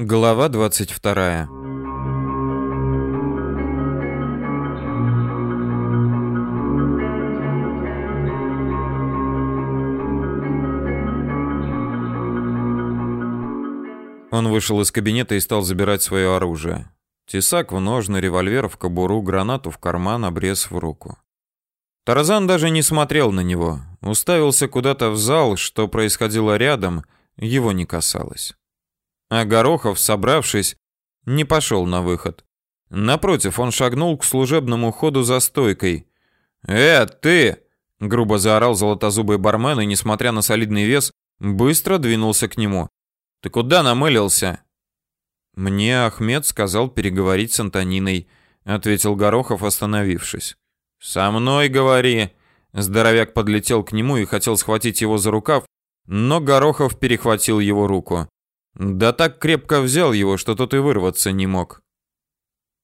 Глава 22. Он вышел из кабинета и стал забирать свое оружие. Тесак в ножны, револьвер в кобуру, гранату в карман, обрез в руку. Тарзан даже не смотрел на него, уставился куда-то в зал, что происходило рядом, его не касалось. А Горохов, собравшись, не пошел на выход. Напротив, он шагнул к служебному ходу за стойкой. «Э, ты!» — грубо заорал золотозубый бармен и, несмотря на солидный вес, быстро двинулся к нему. «Ты куда намылился?» «Мне Ахмед сказал переговорить с Антониной», — ответил Горохов, остановившись. «Со мной говори!» Здоровяк подлетел к нему и хотел схватить его за рукав, но Горохов перехватил его руку. Да так крепко взял его, что тот и вырваться не мог.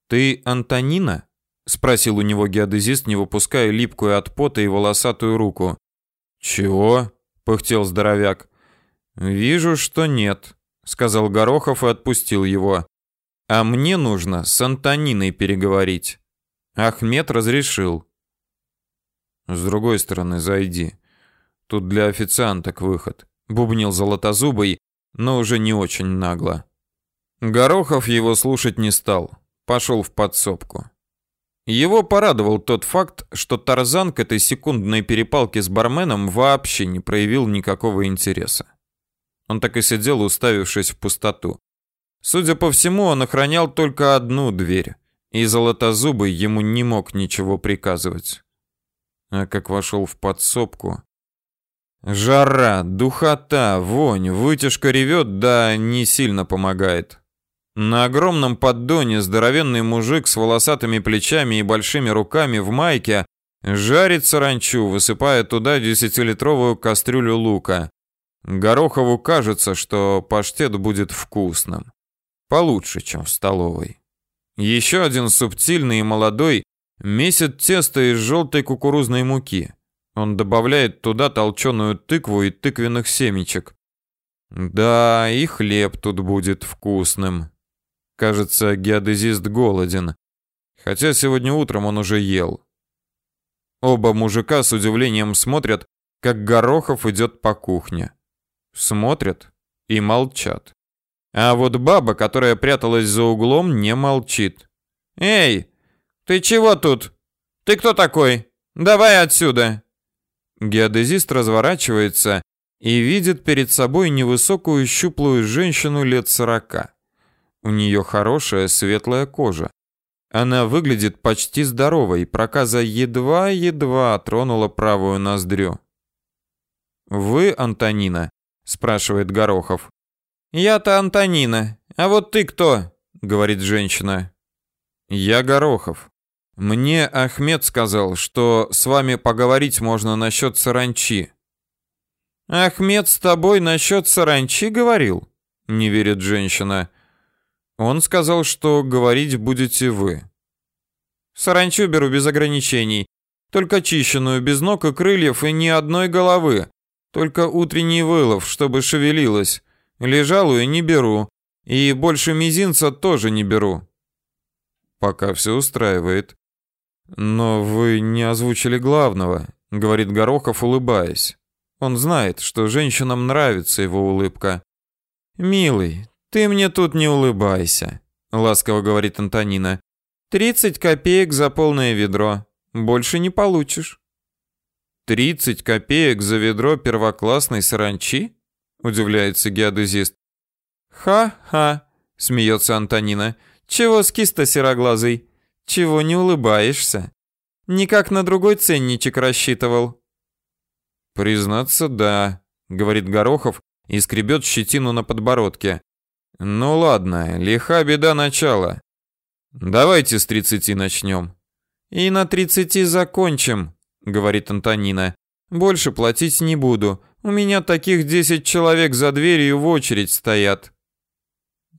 «Ты Антонина?» — спросил у него геодезист, не выпуская липкую от пота и волосатую руку. «Чего?» — пыхтел здоровяк. «Вижу, что нет», — сказал Горохов и отпустил его. «А мне нужно с Антониной переговорить». Ахмед разрешил. «С другой стороны зайди. Тут для официанток выход», — бубнил Золотозубый, но уже не очень нагло. Горохов его слушать не стал, пошел в подсобку. Его порадовал тот факт, что Тарзан к этой секундной перепалке с барменом вообще не проявил никакого интереса. Он так и сидел, уставившись в пустоту. Судя по всему, он охранял только одну дверь, и Золотозубый ему не мог ничего приказывать. А как вошел в подсобку, Жара, духота, вонь, вытяжка ревет, да не сильно помогает. На огромном поддоне здоровенный мужик с волосатыми плечами и большими руками в майке жарит саранчу, высыпая туда десятилитровую кастрюлю лука. Горохову кажется, что паштет будет вкусным. Получше, чем в столовой. Еще один субтильный и молодой месит тесто из желтой кукурузной муки. Он добавляет туда толченую тыкву и тыквенных семечек. Да, и хлеб тут будет вкусным. Кажется, геодезист голоден. Хотя сегодня утром он уже ел. Оба мужика с удивлением смотрят, как Горохов идет по кухне. Смотрят и молчат. А вот баба, которая пряталась за углом, не молчит. «Эй, ты чего тут? Ты кто такой? Давай отсюда!» Геодезист разворачивается и видит перед собой невысокую щуплую женщину лет сорока. У нее хорошая светлая кожа. Она выглядит почти здоровой, проказа едва-едва тронула правую ноздрю. «Вы Антонина?» – спрашивает Горохов. «Я-то Антонина. А вот ты кто?» – говорит женщина. «Я Горохов. Мне Ахмед сказал, что с вами поговорить можно насчет саранчи. Ахмед с тобой насчет саранчи говорил? Не верит женщина. Он сказал, что говорить будете вы. Саранчу беру без ограничений, только чищенную, без ног и крыльев и ни одной головы. Только утренний вылов, чтобы шевелилась. Лежалую не беру. И больше мизинца тоже не беру. Пока все устраивает. Но вы не озвучили главного, говорит Горохов, улыбаясь. Он знает, что женщинам нравится его улыбка. Милый, ты мне тут не улыбайся, ласково говорит Антонина. Тридцать копеек за полное ведро. Больше не получишь. Тридцать копеек за ведро первоклассной саранчи? удивляется геодезист. Ха-ха, смеется Антонина. Чего скис-то сероглазый? Чего не улыбаешься? Никак на другой ценничек рассчитывал. Признаться, да, говорит Горохов и скребет щетину на подбородке. Ну ладно, лиха беда начала. Давайте с тридцати начнем. И на тридцати закончим, говорит Антонина. Больше платить не буду. У меня таких десять человек за дверью в очередь стоят.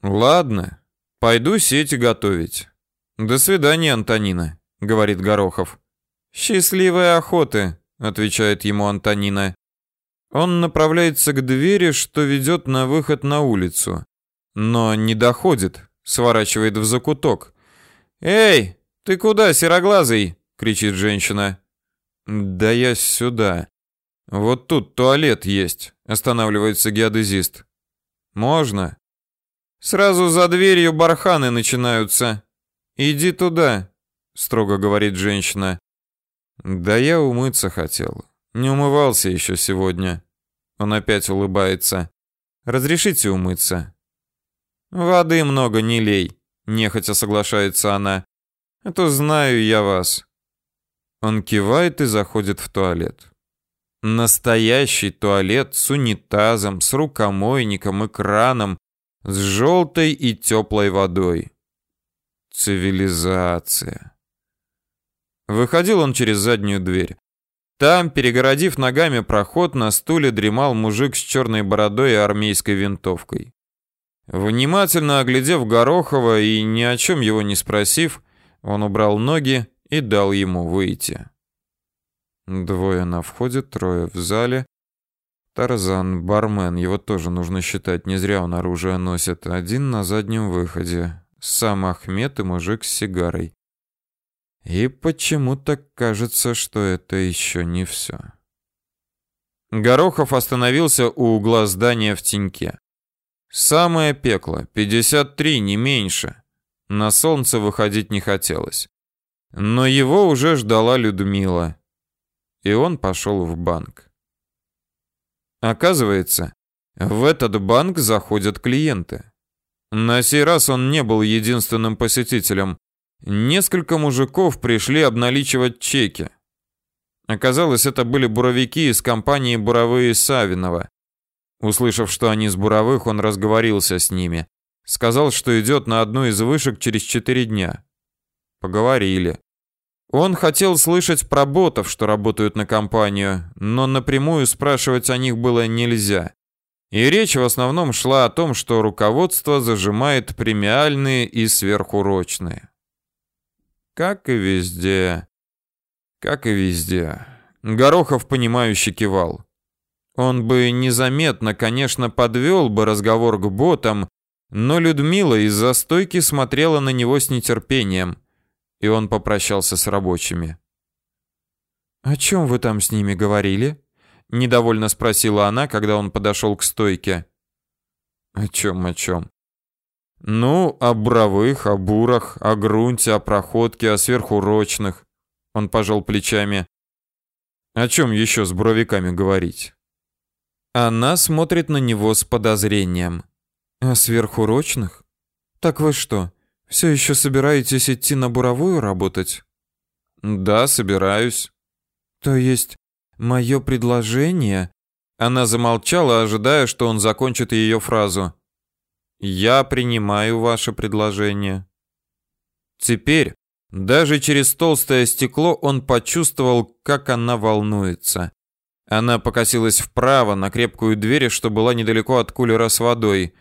Ладно, пойду сети готовить. До свидания, Антонина, говорит Горохов. Счастливой охоты, отвечает ему Антонина. Он направляется к двери, что ведет на выход на улицу. но не доходит, сворачивает в закуток. «Эй, ты куда, сероглазый?» — кричит женщина. «Да я сюда. Вот тут туалет есть», — останавливается геодезист. «Можно?» «Сразу за дверью барханы начинаются. Иди туда», — строго говорит женщина. «Да я умыться хотел. Не умывался еще сегодня». Он опять улыбается. «Разрешите умыться?» «Воды много не лей», — нехотя соглашается она. «Это знаю я вас». Он кивает и заходит в туалет. Настоящий туалет с унитазом, с рукомойником и краном, с желтой и теплой водой. Цивилизация. Выходил он через заднюю дверь. Там, перегородив ногами проход, на стуле дремал мужик с черной бородой и армейской винтовкой. Внимательно оглядев Горохова и ни о чем его не спросив, он убрал ноги и дал ему выйти. Двое на входе, трое в зале. Тарзан, бармен, его тоже нужно считать, не зря он оружие носит. Один на заднем выходе. Сам Ахмед и мужик с сигарой. И почему-то кажется, что это еще не все. Горохов остановился у угла здания в теньке. Самое пекло, 53, не меньше. На солнце выходить не хотелось. Но его уже ждала Людмила и он пошел в банк. Оказывается, в этот банк заходят клиенты. На сей раз он не был единственным посетителем. Несколько мужиков пришли обналичивать чеки. Оказалось, это были буровики из компании «Буровые Савинова». Услышав, что они с буровых, он разговорился с ними. Сказал, что идет на одну из вышек через четыре дня. Поговорили. Он хотел слышать про ботов, что работают на компанию, но напрямую спрашивать о них было нельзя. И речь в основном шла о том, что руководство зажимает премиальные и сверхурочные. Как и везде. Как и везде. Горохов понимающе кивал. Он бы незаметно, конечно, подвел бы разговор к ботам, но Людмила из-за стойки смотрела на него с нетерпением и он попрощался с рабочими. «О чем вы там с ними говорили?» — недовольно спросила она, когда он подошел к стойке. «О чем, о чем?» «Ну, о бровых, о бурах, о грунте, о проходке, о сверхурочных». Он пожал плечами. «О чем еще с бровиками говорить?» Она смотрит на него с подозрением. «О сверхурочных? Так вы что, все еще собираетесь идти на буровую работать? Да, собираюсь. То есть мое предложение? Она замолчала, ожидая, что он закончит ее фразу. Я принимаю ваше предложение. Теперь, даже через толстое стекло он почувствовал, как она волнуется. Она покосилась вправо на крепкую дверь, что была недалеко от кулера с водой.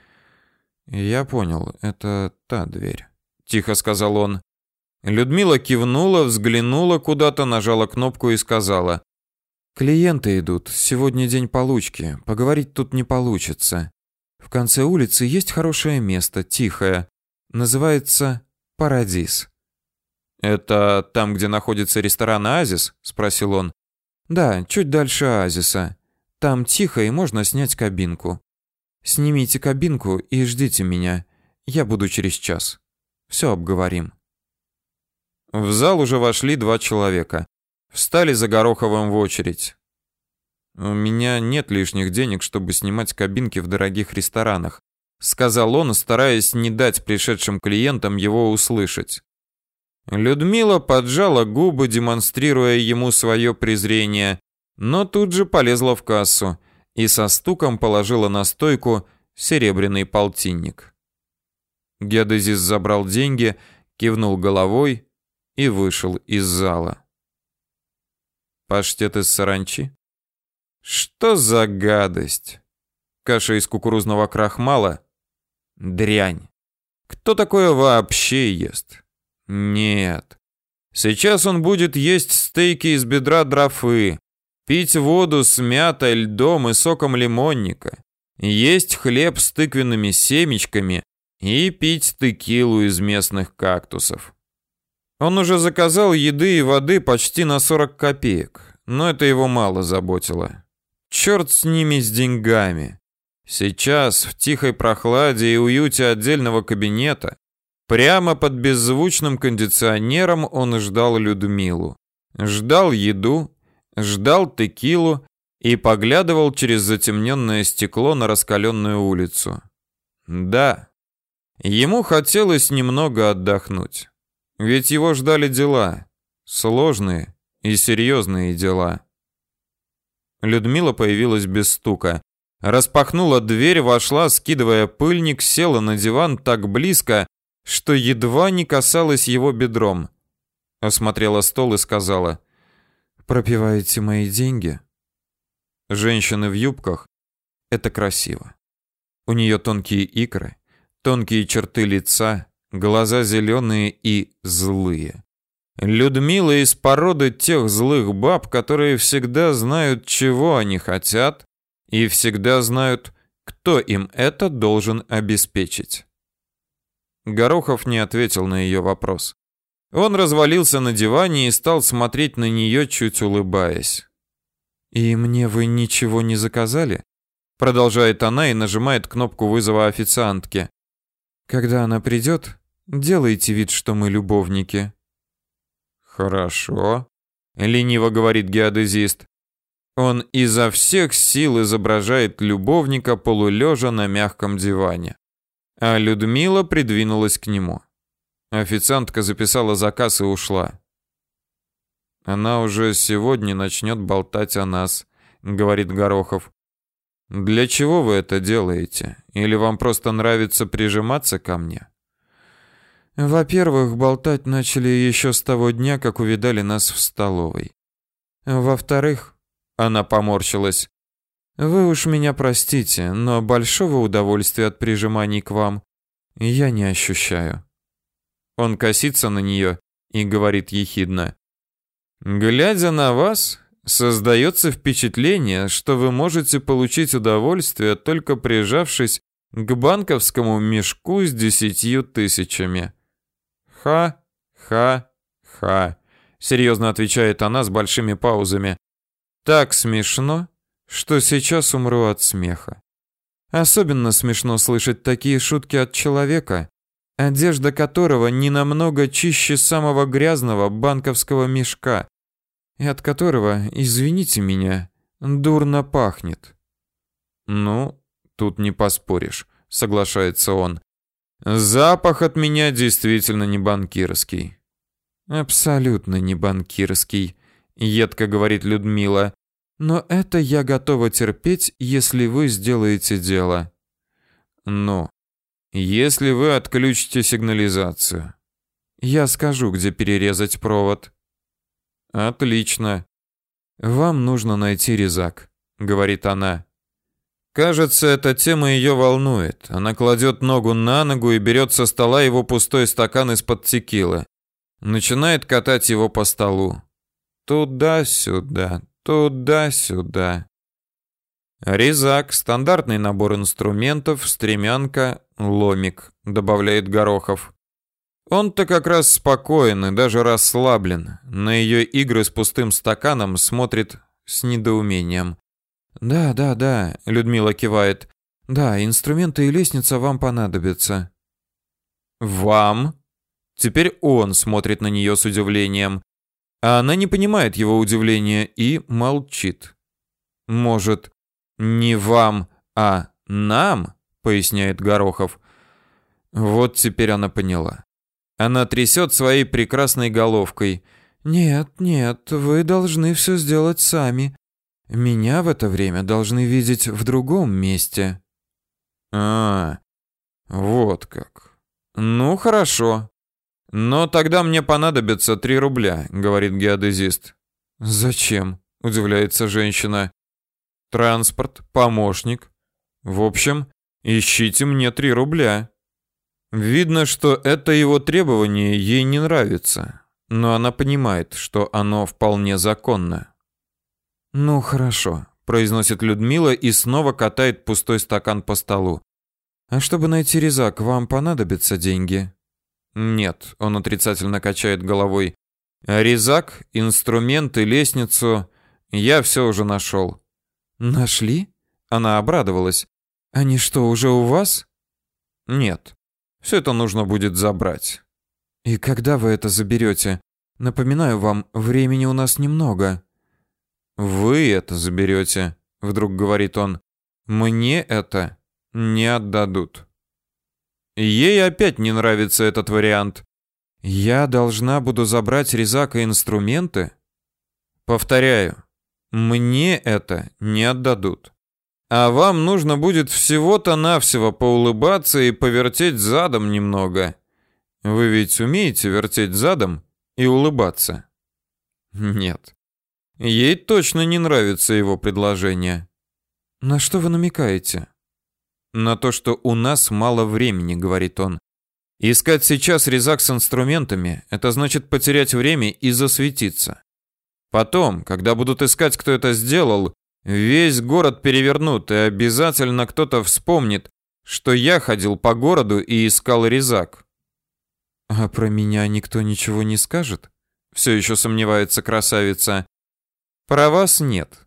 Я понял, это та дверь тихо сказал он. Людмила кивнула, взглянула куда-то, нажала кнопку и сказала: "Клиенты идут. Сегодня день получки. Поговорить тут не получится. В конце улицы есть хорошее место, тихое. Называется Парадис". "Это там, где находится ресторан Оазис?" спросил он. "Да, чуть дальше Оазиса. Там тихо и можно снять кабинку. Снимите кабинку и ждите меня. Я буду через час". Все обговорим. В зал уже вошли два человека. Встали за Гороховым в очередь. У меня нет лишних денег, чтобы снимать кабинки в дорогих ресторанах, сказал он, стараясь не дать пришедшим клиентам его услышать. Людмила поджала губы, демонстрируя ему свое презрение, но тут же полезла в кассу и со стуком положила на стойку серебряный полтинник. Геодезис забрал деньги, кивнул головой и вышел из зала. Паштет из саранчи? Что за гадость? Каша из кукурузного крахмала? Дрянь. Кто такое вообще ест? Нет. Сейчас он будет есть стейки из бедра дрофы, пить воду с мятой, льдом и соком лимонника, есть хлеб с тыквенными семечками и пить текилу из местных кактусов. Он уже заказал еды и воды почти на 40 копеек, но это его мало заботило. Черт с ними с деньгами. Сейчас, в тихой прохладе и уюте отдельного кабинета, прямо под беззвучным кондиционером он ждал Людмилу. Ждал еду, ждал текилу и поглядывал через затемненное стекло на раскаленную улицу. Да, ему хотелось немного отдохнуть. Ведь его ждали дела, сложные и серьезные дела. Людмила появилась без стука. Распахнула дверь, вошла, скидывая пыльник, села на диван так близко, что едва не касалась его бедром. Осмотрела стол и сказала: "Пропиваете мои деньги?" Женщины в юбках это красиво. У нее тонкие икры, тонкие черты лица, глаза зеленые и злые. Людмила из породы тех злых баб, которые всегда знают, чего они хотят, и всегда знают, кто им это должен обеспечить. Горохов не ответил на ее вопрос. Он развалился на диване и стал смотреть на нее, чуть улыбаясь. «И мне вы ничего не заказали?» Продолжает она и нажимает кнопку вызова официантки. «Когда она придет, делайте вид, что мы любовники». «Хорошо», — лениво говорит геодезист. Он изо всех сил изображает любовника полулежа на мягком диване. А Людмила придвинулась к нему. Официантка записала заказ и ушла. Она уже сегодня начнет болтать о нас, говорит Горохов. Для чего вы это делаете? Или вам просто нравится прижиматься ко мне? Во-первых, болтать начали еще с того дня, как увидали нас в столовой. Во-вторых, она поморщилась. Вы уж меня простите, но большого удовольствия от прижиманий к вам я не ощущаю. Он косится на нее и говорит ехидно: Глядя на вас, создается впечатление, что вы можете получить удовольствие только прижавшись к банковскому мешку с десятью тысячами. Ха-ха-ха, серьезно отвечает она с большими паузами. Так смешно, что сейчас умру от смеха. Особенно смешно слышать такие шутки от человека, одежда которого не намного чище самого грязного банковского мешка и от которого, извините меня, дурно пахнет. Ну, тут не поспоришь, соглашается он. Запах от меня действительно не банкирский. Абсолютно не банкирский, едко говорит Людмила. Но это я готова терпеть, если вы сделаете дело. Ну, если вы отключите сигнализацию. Я скажу, где перерезать провод. Отлично. Вам нужно найти резак, говорит она. Кажется, эта тема ее волнует. Она кладет ногу на ногу и берет со стола его пустой стакан из-под текилы. Начинает катать его по столу. Туда-сюда, туда-сюда. Резак, стандартный набор инструментов, стремянка, ломик, добавляет Горохов. Он-то как раз спокоен и даже расслаблен. На ее игры с пустым стаканом смотрит с недоумением. Да, да, да, Людмила кивает. Да, инструменты и лестница вам понадобятся. Вам? Теперь он смотрит на нее с удивлением, а она не понимает его удивления и молчит. Может, не вам, а нам, поясняет Горохов. Вот теперь она поняла. Она трясет своей прекрасной головкой. Нет, нет, вы должны все сделать сами. Меня в это время должны видеть в другом месте. А, вот как. Ну хорошо. Но тогда мне понадобится три рубля, говорит геодезист. Зачем? удивляется женщина. Транспорт, помощник. В общем, ищите мне три рубля. Видно, что это его требование ей не нравится, но она понимает, что оно вполне законно. Ну хорошо, произносит Людмила и снова катает пустой стакан по столу. А чтобы найти резак, вам понадобятся деньги? Нет, он отрицательно качает головой. Резак, инструменты, лестницу я все уже нашел. Нашли? Она обрадовалась. Они что, уже у вас? Нет. Все это нужно будет забрать. И когда вы это заберете? Напоминаю вам, времени у нас немного. Вы это заберете, вдруг говорит он. Мне это не отдадут. Ей опять не нравится этот вариант. Я должна буду забрать резак и инструменты? Повторяю, мне это не отдадут. А вам нужно будет всего-то навсего поулыбаться и повертеть задом немного. Вы ведь умеете вертеть задом и улыбаться? Нет. Ей точно не нравится его предложение. На что вы намекаете? На то, что у нас мало времени, говорит он. Искать сейчас резак с инструментами это значит потерять время и засветиться. Потом, когда будут искать, кто это сделал, весь город перевернут, и обязательно кто-то вспомнит, что я ходил по городу и искал резак. А про меня никто ничего не скажет? Все еще сомневается красавица. Про вас нет.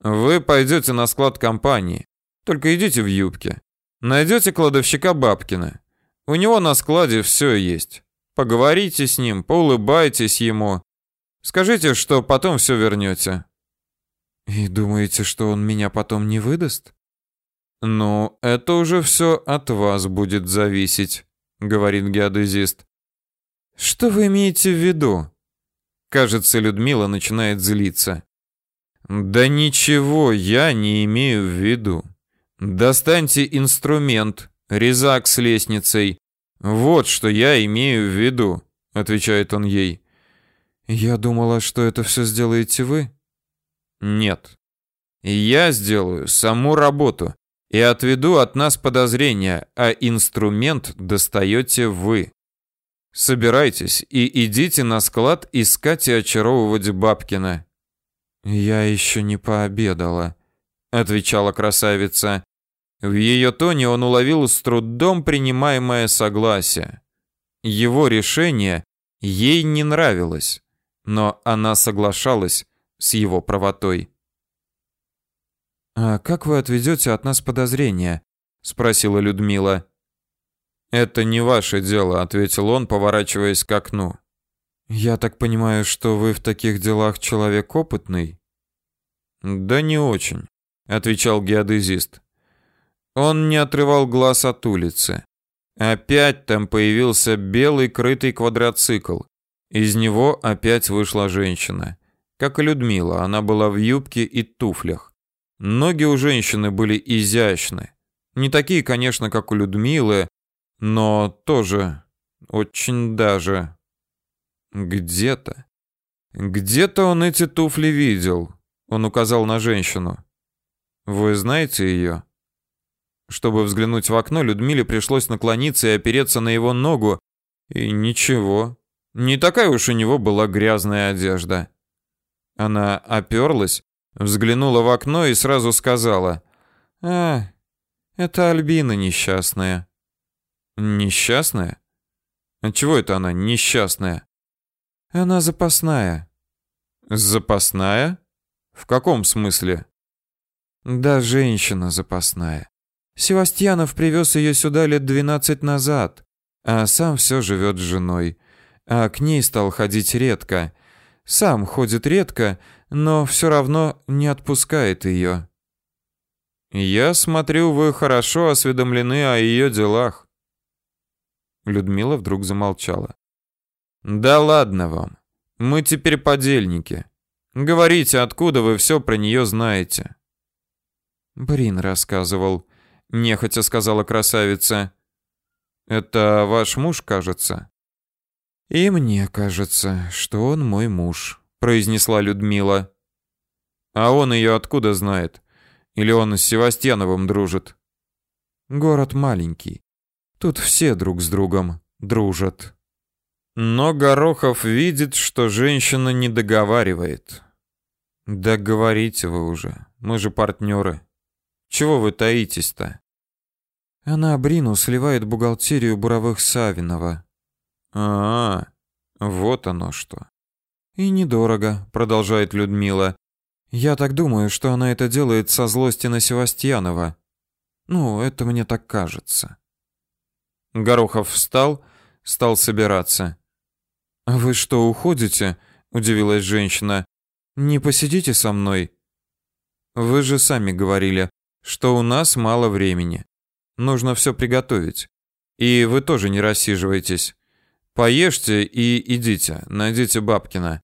Вы пойдете на склад компании. Только идите в юбке. Найдете кладовщика Бабкина. У него на складе все есть. Поговорите с ним, поулыбайтесь ему. Скажите, что потом все вернете. И думаете, что он меня потом не выдаст? Ну, это уже все от вас будет зависеть, говорит геодезист. Что вы имеете в виду? Кажется, Людмила начинает злиться. Да ничего я не имею в виду. Достаньте инструмент, резак с лестницей. Вот что я имею в виду, отвечает он ей. Я думала, что это все сделаете вы. Нет. Я сделаю саму работу и отведу от нас подозрения, а инструмент достаете вы. Собирайтесь и идите на склад искать и очаровывать Бабкина. Я еще не пообедала, отвечала красавица. В ее тоне он уловил с трудом принимаемое согласие. Его решение ей не нравилось, но она соглашалась с его правотой. А как вы отведете от нас подозрения? спросила Людмила. Это не ваше дело, ответил он, поворачиваясь к окну. Я так понимаю, что вы в таких делах человек опытный? Да не очень, отвечал геодезист. Он не отрывал глаз от улицы. Опять там появился белый крытый квадроцикл. Из него опять вышла женщина. Как и Людмила, она была в юбке и туфлях. Ноги у женщины были изящны. Не такие, конечно, как у Людмилы, но тоже очень даже где-то. Где-то он эти туфли видел. Он указал на женщину. Вы знаете ее? Чтобы взглянуть в окно, Людмиле пришлось наклониться и опереться на его ногу. И ничего. Не такая уж у него была грязная одежда. Она оперлась, взглянула в окно и сразу сказала: "А, это Альбина несчастная". Несчастная? От чего это она несчастная? Она запасная. Запасная? В каком смысле? Да, женщина запасная. Севастьянов привез ее сюда лет двенадцать назад, а сам все живет с женой. А к ней стал ходить редко. Сам ходит редко, но все равно не отпускает ее. Я смотрю, вы хорошо осведомлены о ее делах. Людмила вдруг замолчала. Да ладно вам. Мы теперь подельники. Говорите, откуда вы все про нее знаете? Брин рассказывал, нехотя сказала красавица. Это ваш муж, кажется. И мне кажется, что он мой муж, произнесла Людмила. А он ее откуда знает? Или он с Севастьяновым дружит? Город маленький. Тут все друг с другом дружат. Но Горохов видит, что женщина не договаривает. Да говорите вы уже, мы же партнеры. Чего вы таитесь-то? Она Брину сливает бухгалтерию буровых Савинова. А, -а, а, вот оно что. И недорого, продолжает Людмила. Я так думаю, что она это делает со злости на Севастьянова. Ну, это мне так кажется. Горохов встал, стал собираться. «А вы что, уходите?» – удивилась женщина. «Не посидите со мной?» «Вы же сами говорили, что у нас мало времени. Нужно все приготовить. И вы тоже не рассиживайтесь. Поешьте и идите, найдите Бабкина.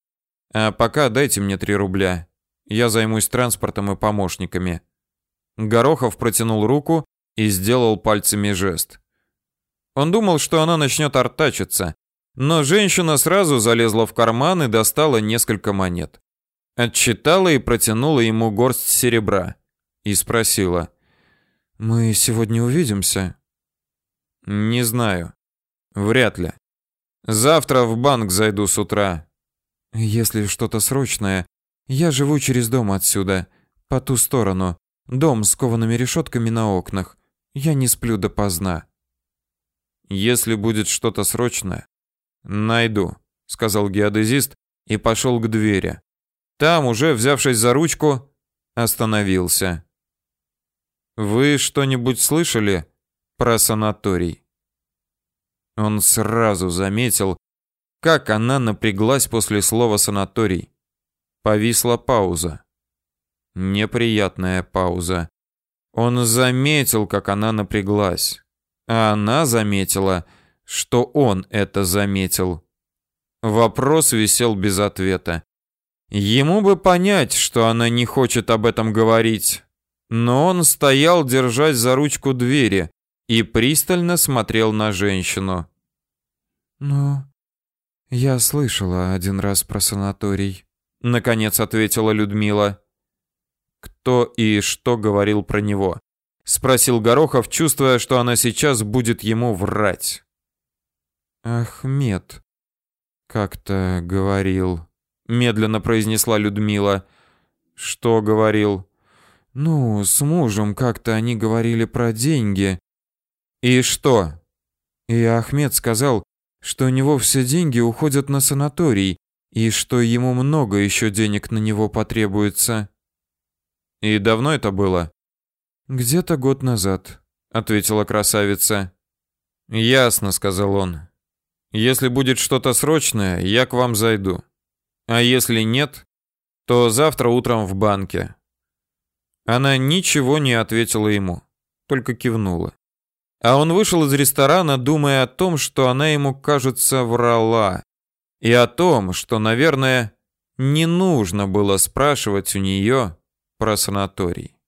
А пока дайте мне три рубля. Я займусь транспортом и помощниками». Горохов протянул руку и сделал пальцами жест. Он думал, что она начнет артачиться, но женщина сразу залезла в карман и достала несколько монет. Отчитала и протянула ему горсть серебра. И спросила. «Мы сегодня увидимся?» «Не знаю. Вряд ли. Завтра в банк зайду с утра». «Если что-то срочное, я живу через дом отсюда, по ту сторону. Дом с коваными решетками на окнах. Я не сплю допоздна». «Если будет что-то срочное, найду», — сказал геодезист и пошел к двери. Там, уже взявшись за ручку, остановился. «Вы что-нибудь слышали про санаторий?» Он сразу заметил, как она напряглась после слова «санаторий». Повисла пауза. Неприятная пауза. Он заметил, как она напряглась. А она заметила, что он это заметил. Вопрос висел без ответа. Ему бы понять, что она не хочет об этом говорить. Но он стоял, держась за ручку двери, и пристально смотрел на женщину. «Ну, я слышала один раз про санаторий», — наконец ответила Людмила. Кто и что говорил про него? спросил Горохов, чувствуя, что она сейчас будет ему врать. Ахмед как-то говорил, медленно произнесла Людмила. Что говорил? Ну, с мужем как-то они говорили про деньги. И что? И Ахмед сказал, что у него все деньги уходят на санаторий и что ему много еще денег на него потребуется. И давно это было? Где-то год назад, ответила красавица. Ясно, сказал он. Если будет что-то срочное, я к вам зайду. А если нет, то завтра утром в банке. Она ничего не ответила ему, только кивнула. А он вышел из ресторана, думая о том, что она ему, кажется, врала, и о том, что, наверное, не нужно было спрашивать у нее про санаторий.